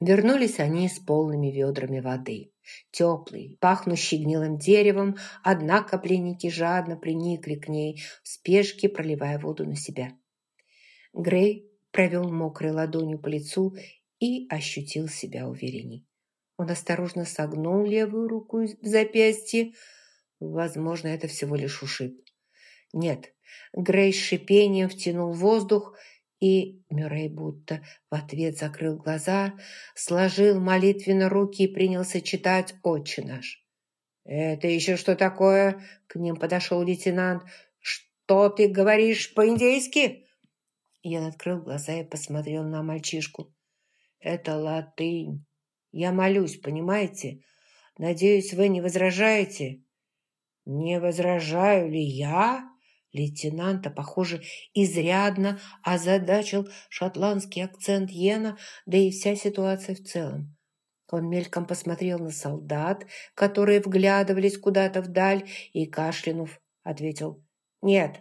Вернулись они с полными ведрами воды. Теплый, пахнущий гнилым деревом, однако пленники жадно приникли к ней, в спешке проливая воду на себя. Грей провел мокрой ладонью по лицу и ощутил себя уверенней. Он осторожно согнул левую руку в запястье. Возможно, это всего лишь ушиб. Нет, Грей с шипением втянул воздух и Мюррей будто в ответ закрыл глаза, сложил молитвенно руки и принялся читать «Отче наш». «Это еще что такое?» К ним подошел лейтенант. «Что ты говоришь по-индейски?» Я открыл глаза и посмотрел на мальчишку. «Это латынь. Я молюсь, понимаете? Надеюсь, вы не возражаете?» «Не возражаю ли я?» Лейтенанта, похоже, изрядно озадачил шотландский акцент Йена, да и вся ситуация в целом. Он мельком посмотрел на солдат, которые вглядывались куда-то вдаль, и, кашлянув, ответил «Нет».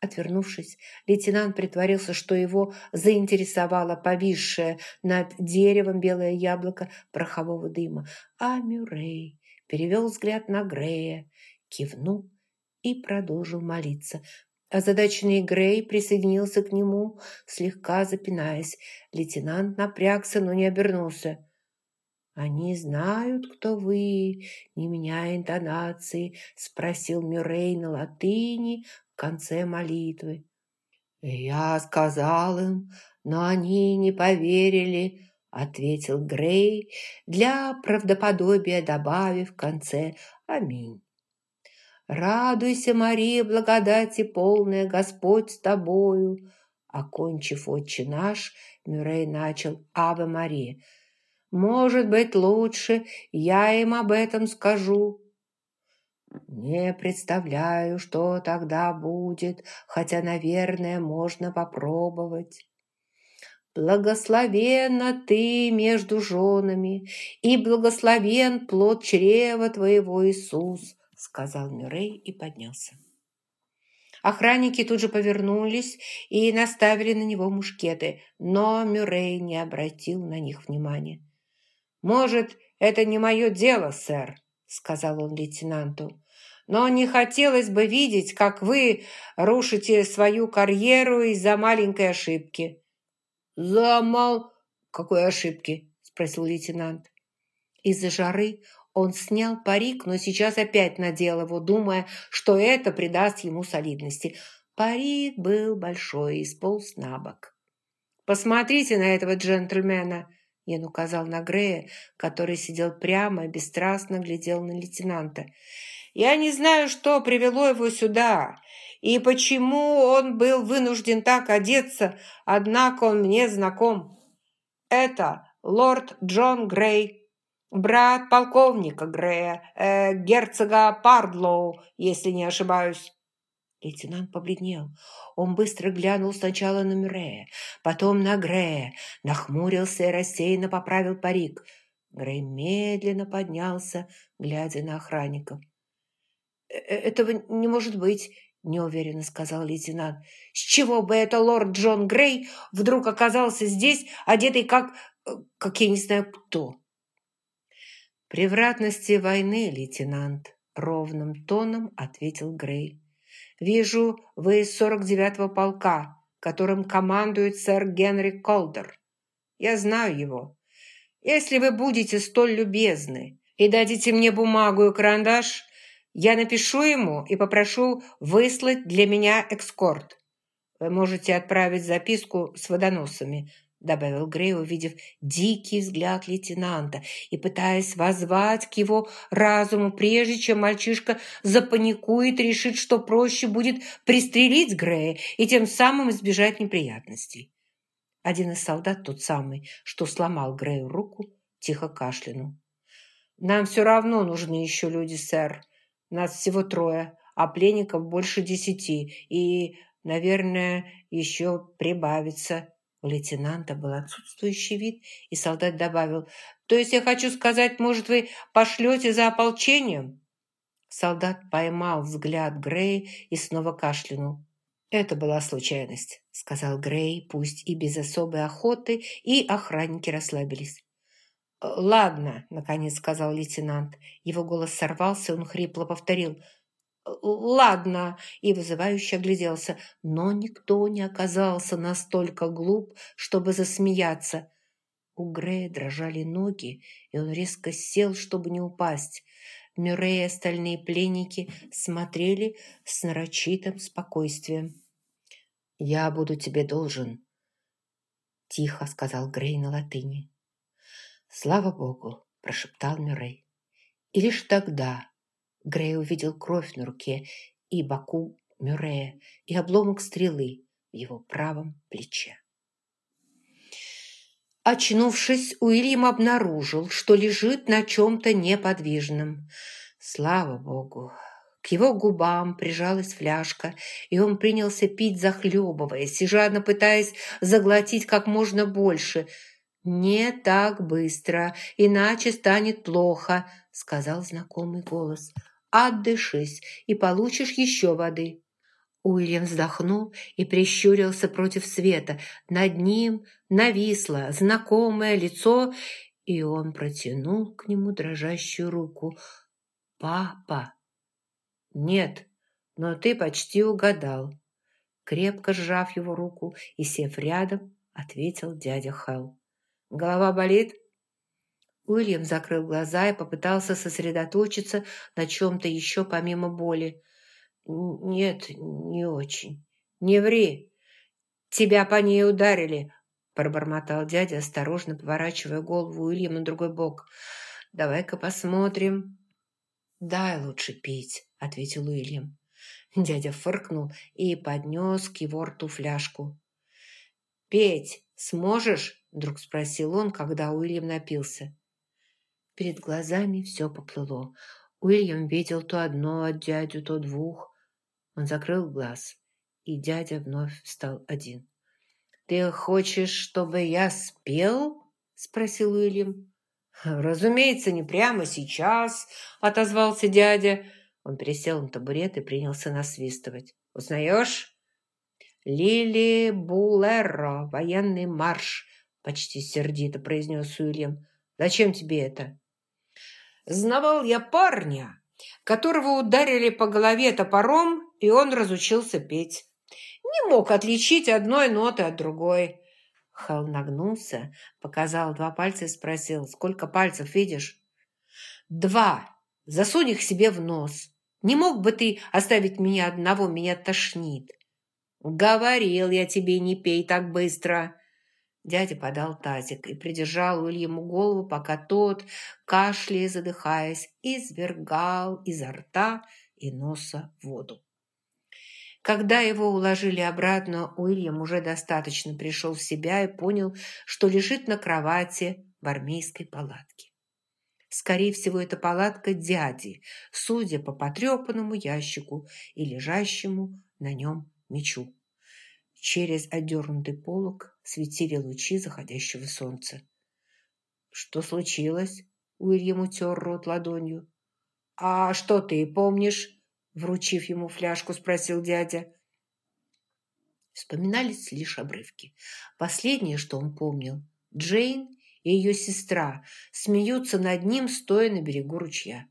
Отвернувшись, лейтенант притворился, что его заинтересовало повисшее над деревом белое яблоко порохового дыма, а Мюррей перевел взгляд на Грея, кивнул и продолжил молиться. Озадаченный Грей присоединился к нему, слегка запинаясь. Лейтенант напрягся, но не обернулся. «Они знают, кто вы», — не меняя интонации, спросил Мюррей на латыни в конце молитвы. «Я сказал им, но они не поверили», — ответил Грей, для правдоподобия добавив в конце «Аминь». Радуйся, Мария, благодати полная, Господь с тобою. Окончив «Отче наш», Мюррей начал «Ава Мария». «Может быть, лучше я им об этом скажу». Не представляю, что тогда будет, хотя, наверное, можно попробовать. Благословенна ты между женами, и благословен плод чрева твоего, Иисус сказал Мюррей и поднялся. Охранники тут же повернулись и наставили на него мушкеты, но Мюррей не обратил на них внимания. «Может, это не мое дело, сэр», — сказал он лейтенанту. «Но не хотелось бы видеть, как вы рушите свою карьеру из-за маленькой ошибки». «За мал...» «Какой ошибки?» — спросил лейтенант. Из-за жары он снял парик, но сейчас опять надел его, думая, что это придаст ему солидности. Парик был большой и сполз на бок. «Посмотрите на этого джентльмена!» Ян указал на Грея, который сидел прямо и бесстрастно глядел на лейтенанта. «Я не знаю, что привело его сюда и почему он был вынужден так одеться, однако он мне знаком. Это лорд Джон Грей, брат полковника Грея, э, герцога Пардлоу, если не ошибаюсь». Лейтенант побледнел. Он быстро глянул сначала на Мюррея, потом на Грея, нахмурился и рассеянно поправил парик. Грей медленно поднялся, глядя на охранников. «Э, э, «Этого не может быть», — неуверенно сказал лейтенант. «С чего бы это лорд Джон Грей вдруг оказался здесь, одетый как... Э, как я не знаю кто?» «Превратности войны, лейтенант», — ровным тоном ответил Грей. «Вижу, вы из 49-го полка, которым командует сэр Генри Колдер. Я знаю его. Если вы будете столь любезны и дадите мне бумагу и карандаш, я напишу ему и попрошу выслать для меня экскорт. Вы можете отправить записку с водоносами, добавил Грей, увидев дикий взгляд лейтенанта и пытаясь воззвать к его разуму, прежде чем мальчишка запаникует и решит, что проще будет пристрелить Грея и тем самым избежать неприятностей. Один из солдат, тот самый, что сломал Грею руку, тихо кашлянул. «Нам все равно нужны еще люди, сэр. Нас всего трое, а пленников больше десяти, и, наверное, еще прибавится». У лейтенанта был отсутствующий вид, и солдат добавил, «То есть я хочу сказать, может, вы пошлете за ополчением?» Солдат поймал взгляд Грея и снова кашлянул. «Это была случайность», — сказал Грей, пусть и без особой охоты, и охранники расслабились. «Ладно», — наконец сказал лейтенант. Его голос сорвался, он хрипло повторил. «Ладно», — и вызывающе огляделся. Но никто не оказался настолько глуп, чтобы засмеяться. У Грея дрожали ноги, и он резко сел, чтобы не упасть. Мюррей и остальные пленники смотрели с нарочитым спокойствием. «Я буду тебе должен», — тихо сказал Грей на латыни. «Слава Богу!» – прошептал Мюррей. И лишь тогда Грей увидел кровь на руке и боку Мюррея и обломок стрелы в его правом плече. Очнувшись, Уильям обнаружил, что лежит на чем-то неподвижном. Слава Богу! К его губам прижалась фляжка, и он принялся пить, захлебываясь, и жадно пытаясь заглотить как можно больше – «Не так быстро, иначе станет плохо», — сказал знакомый голос. «Отдышись, и получишь еще воды». Уильям вздохнул и прищурился против света. Над ним нависло знакомое лицо, и он протянул к нему дрожащую руку. «Папа!» «Нет, но ты почти угадал». Крепко сжав его руку и сев рядом, ответил дядя Хелл. Голова болит?» Уильям закрыл глаза и попытался сосредоточиться на чем-то еще помимо боли. «Нет, не очень. Не ври. Тебя по ней ударили», – пробормотал дядя, осторожно поворачивая голову Уильяма на другой бок. «Давай-ка посмотрим». «Дай лучше пить», – ответил Уильям. Дядя фыркнул и поднес к его рту фляжку. «Петь сможешь?» Вдруг спросил он, когда Уильям напился. Перед глазами все поплыло. Уильям видел то одно от дядю, то двух. Он закрыл глаз, и дядя вновь стал один. «Ты хочешь, чтобы я спел?» – спросил Уильям. «Разумеется, не прямо сейчас», – отозвался дядя. Он присел на табурет и принялся насвистывать. «Узнаешь?» «Лили Булеро, военный марш», почти сердито произнес Уильям. «Зачем тебе это?» «Знавал я парня, которого ударили по голове топором, и он разучился петь. Не мог отличить одной ноты от другой». Хал нагнулся, показал два пальца и спросил, «Сколько пальцев видишь?» «Два. Засунь их себе в нос. Не мог бы ты оставить меня одного? Меня тошнит». «Говорил я тебе, не пей так быстро». Дядя подал тазик и придержал Уильяму голову, пока тот, кашляя задыхаясь, извергал изо рта и носа воду. Когда его уложили обратно, Уильям уже достаточно пришел в себя и понял, что лежит на кровати в армейской палатке. Скорее всего, это палатка дяди, судя по потрепанному ящику и лежащему на нем мечу. Через отдернутый полог светили лучи заходящего солнца. «Что случилось?» Уильям утер рот ладонью. «А что ты помнишь?» Вручив ему фляжку, спросил дядя. Вспоминались лишь обрывки. Последнее, что он помнил, Джейн и ее сестра смеются над ним, стоя на берегу ручья.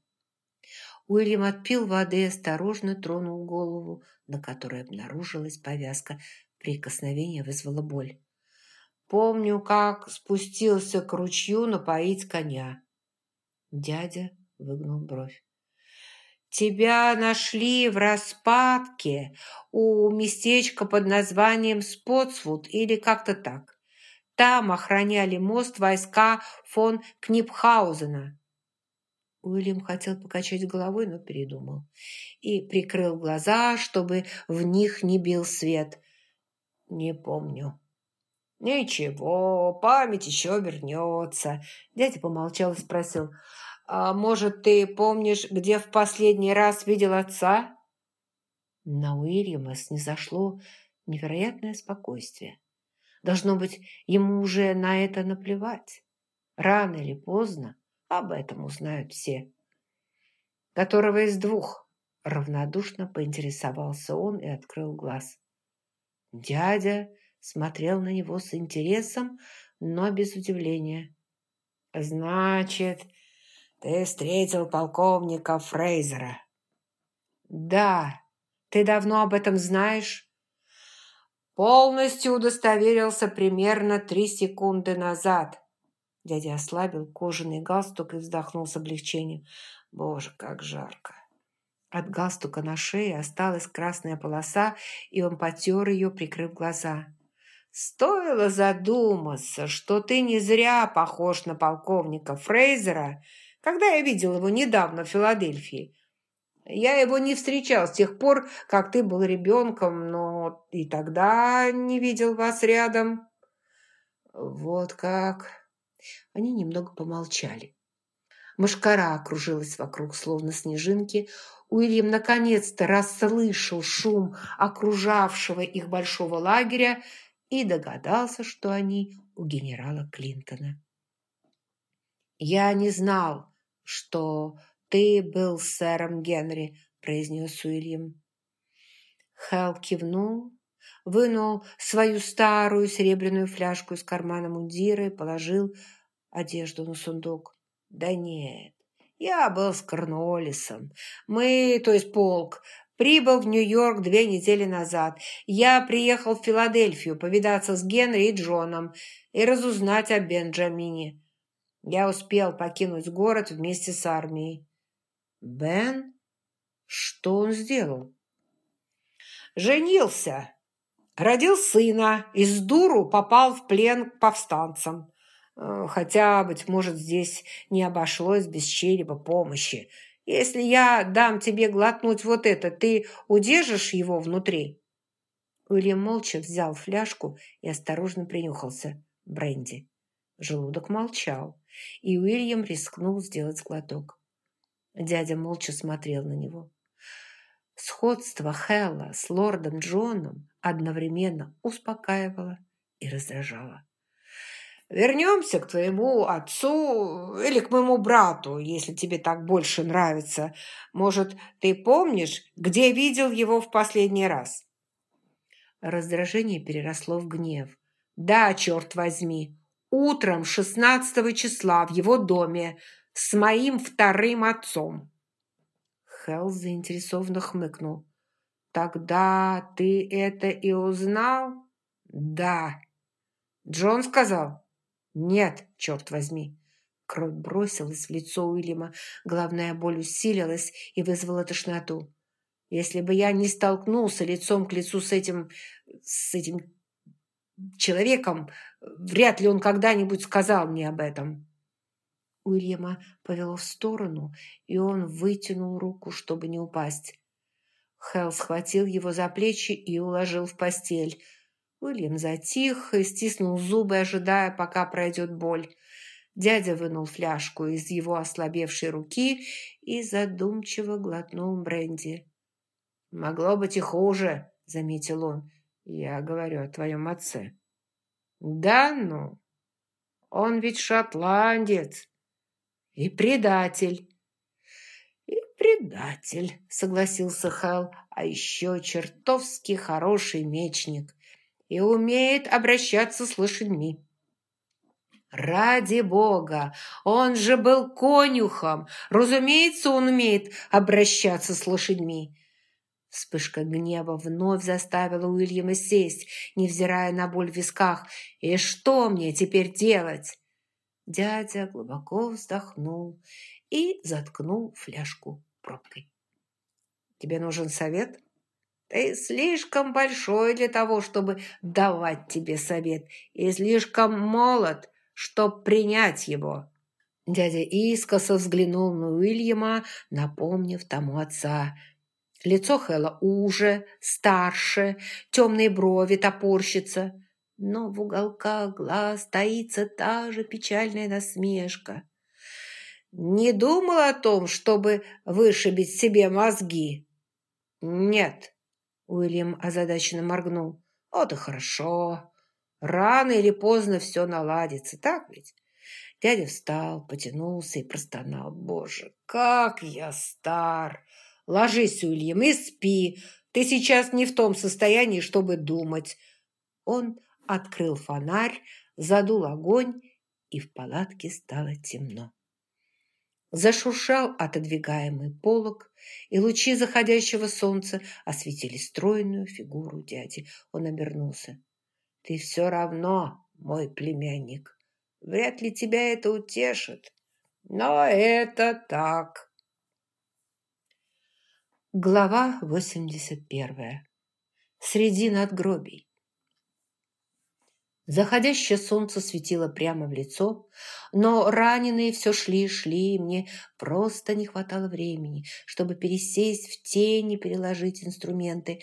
Уильям отпил воды и осторожно тронул голову, на которой обнаружилась повязка Прикосновение вызвало боль. Помню, как спустился к ручью напоить коня. Дядя выгнул бровь. Тебя нашли в распадке у местечка под названием Спотсвуд или как-то так. Там охраняли мост войска фон Книпхаузена. Уильям хотел покачать головой, но передумал. И прикрыл глаза, чтобы в них не бил свет. «Не помню». «Ничего, память еще вернется». Дядя помолчал и спросил, «А может, ты помнишь, где в последний раз видел отца?» На Уильяма снизошло невероятное спокойствие. Должно быть, ему уже на это наплевать. Рано или поздно об этом узнают все. Которого из двух равнодушно поинтересовался он и открыл глаз. Дядя смотрел на него с интересом, но без удивления. «Значит, ты встретил полковника Фрейзера?» «Да. Ты давно об этом знаешь?» «Полностью удостоверился примерно три секунды назад». Дядя ослабил кожаный галстук и вздохнул с облегчением. «Боже, как жарко!» От галстука на шее осталась красная полоса, и он потер ее, прикрыв глаза. «Стоило задуматься, что ты не зря похож на полковника Фрейзера, когда я видел его недавно в Филадельфии. Я его не встречал с тех пор, как ты был ребенком, но и тогда не видел вас рядом». «Вот как...» Они немного помолчали. Машкара окружилась вокруг, словно снежинки. Уильям наконец-то расслышал шум окружавшего их большого лагеря и догадался, что они у генерала Клинтона. «Я не знал, что ты был сэром Генри», – произнес Уильям. Хелл кивнул, вынул свою старую серебряную фляжку из кармана мундира и положил одежду на сундук. Да нет, я был с Корнуоллисом. Мы, то есть полк, прибыл в Нью-Йорк две недели назад. Я приехал в Филадельфию повидаться с Генри и Джоном и разузнать о Бенджамине. Я успел покинуть город вместе с армией. Бен? Что он сделал? Женился. Родил сына и с дуру попал в плен к повстанцам. Э, хотя, быть может, здесь не обошлось без черепа помощи. Если я дам тебе глотнуть вот это, ты удержишь его внутри?» Уильям молча взял фляжку и осторожно принюхался. Бренди. Желудок молчал, и Уильям рискнул сделать глоток. Дядя молча смотрел на него. Сходство Хэлла с лордом Джоном одновременно успокаивало и раздражало. Вернемся к твоему отцу или к моему брату, если тебе так больше нравится. Может, ты помнишь, где видел его в последний раз?» Раздражение переросло в гнев. «Да, черт возьми, утром 16 числа в его доме с моим вторым отцом». Хелл заинтересованно хмыкнул. «Тогда ты это и узнал?» «Да». Джон сказал, «Нет, черт возьми!» Кровь бросилась в лицо Уильяма, главная боль усилилась и вызвала тошноту. «Если бы я не столкнулся лицом к лицу с этим... с этим человеком, вряд ли он когда-нибудь сказал мне об этом». Уильяма повело в сторону, и он вытянул руку, чтобы не упасть. Хелл схватил его за плечи и уложил в постель – Уильям затих и стиснул зубы, ожидая, пока пройдет боль. Дядя вынул фляжку из его ослабевшей руки и задумчиво глотнул бренди. «Могло быть и хуже», — заметил он. «Я говорю о твоем отце». «Да ну? Он ведь шотландец и предатель». «И предатель», — согласился Хэл, «а еще чертовски хороший мечник и умеет обращаться с лошадьми. Ради бога, он же был конюхом. Разумеется, он умеет обращаться с лошадьми. Вспышка гнева вновь заставила Уильяма сесть, невзирая на боль в висках. «И что мне теперь делать?» Дядя глубоко вздохнул и заткнул фляжку пробкой. «Тебе нужен совет?» Ты слишком большой для того, чтобы давать тебе совет, и слишком молод, чтобы принять его». Дядя искоса взглянул на Уильяма, напомнив тому отца. Лицо Хэлла уже, старше, темные брови топорщится, но в уголках глаз таится та же печальная насмешка. «Не думал о том, чтобы вышибить себе мозги?» «Нет», Уильям озадаченно моргнул. «Вот и хорошо. Рано или поздно все наладится, так ведь?» Дядя встал, потянулся и простонал. «Боже, как я стар! Ложись, Уильям, и спи. Ты сейчас не в том состоянии, чтобы думать». Он открыл фонарь, задул огонь, и в палатке стало темно. Зашуршал отодвигаемый полог, и лучи заходящего солнца осветили стройную фигуру дяди. Он обернулся. «Ты все равно мой племянник. Вряд ли тебя это утешит, но это так». Глава 81. Среди надгробий. Заходящее солнце светило прямо в лицо, но раненые все шли и шли, и мне просто не хватало времени, чтобы пересесть в тень и переложить инструменты.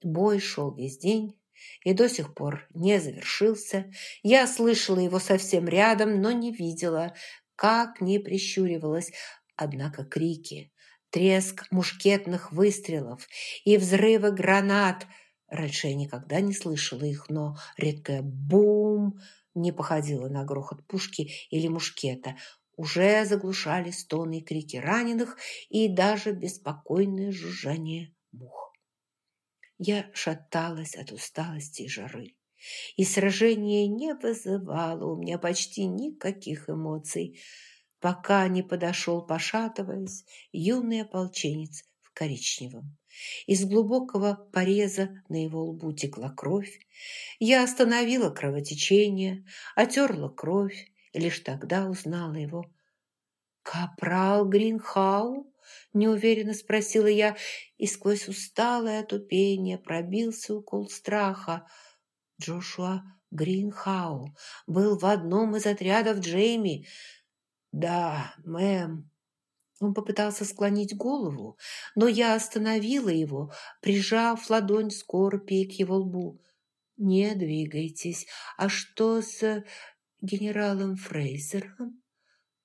Бой шел весь день и до сих пор не завершился. Я слышала его совсем рядом, но не видела, как не прищуривалась. Однако крики, треск мушкетных выстрелов и взрывы гранат – Раньше я никогда не слышала их, но редкое «бум» не походило на грохот пушки или мушкета. Уже заглушали стоны и крики раненых и даже беспокойное жужжание мух. Я шаталась от усталости и жары, и сражение не вызывало у меня почти никаких эмоций, пока не подошел, пошатываясь, юный ополченец в коричневом. Из глубокого пореза на его лбу текла кровь. Я остановила кровотечение, отерла кровь и лишь тогда узнала его. «Капрал Гринхау?» – неуверенно спросила я, и сквозь усталое отупение пробился укол страха. Джошуа Гринхау был в одном из отрядов Джейми. «Да, мэм», он попытался склонить голову, но я остановила его, прижав ладонь скорпии к его лбу. «Не двигайтесь. А что с генералом Фрейзером?»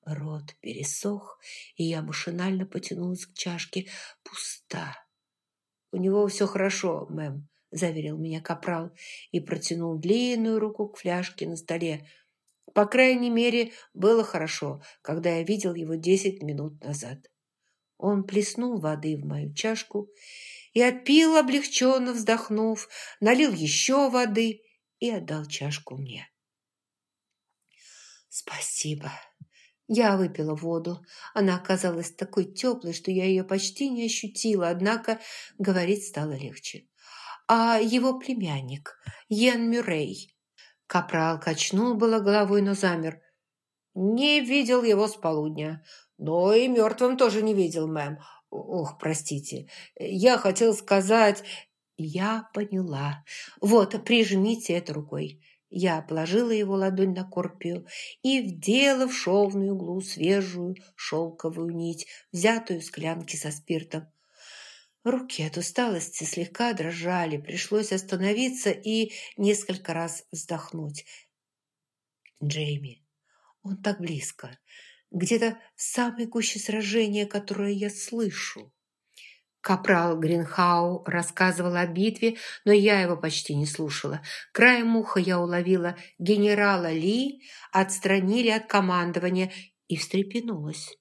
Рот пересох, и я машинально потянулась к чашке. Пуста. «У него все хорошо, мэм», — заверил меня капрал и протянул длинную руку к фляжке на столе. По крайней мере, было хорошо, когда я видел его десять минут назад. Он плеснул воды в мою чашку и отпил, облегченно вздохнув, налил еще воды и отдал чашку мне. «Спасибо». Я выпила воду. Она оказалась такой теплой, что я ее почти не ощутила, однако говорить стало легче. А его племянник, Йен Мюррей, Капрал качнул было головой, но замер. «Не видел его с полудня. Но и мертвым тоже не видел, мэм. Ох, простите. Я хотел сказать...» «Я поняла. Вот, прижмите это рукой». Я положила его ладонь на корпию и вдела в шовную углу свежую шелковую нить, взятую из клянки со спиртом. Руки от усталости слегка дрожали, пришлось остановиться и несколько раз вздохнуть. Джейми, он так близко, где-то в самой гуще сражения, которое я слышу. Капрал Гринхау рассказывал о битве, но я его почти не слушала. Краем уха я уловила генерала Ли, отстранили от командования и встрепенулась.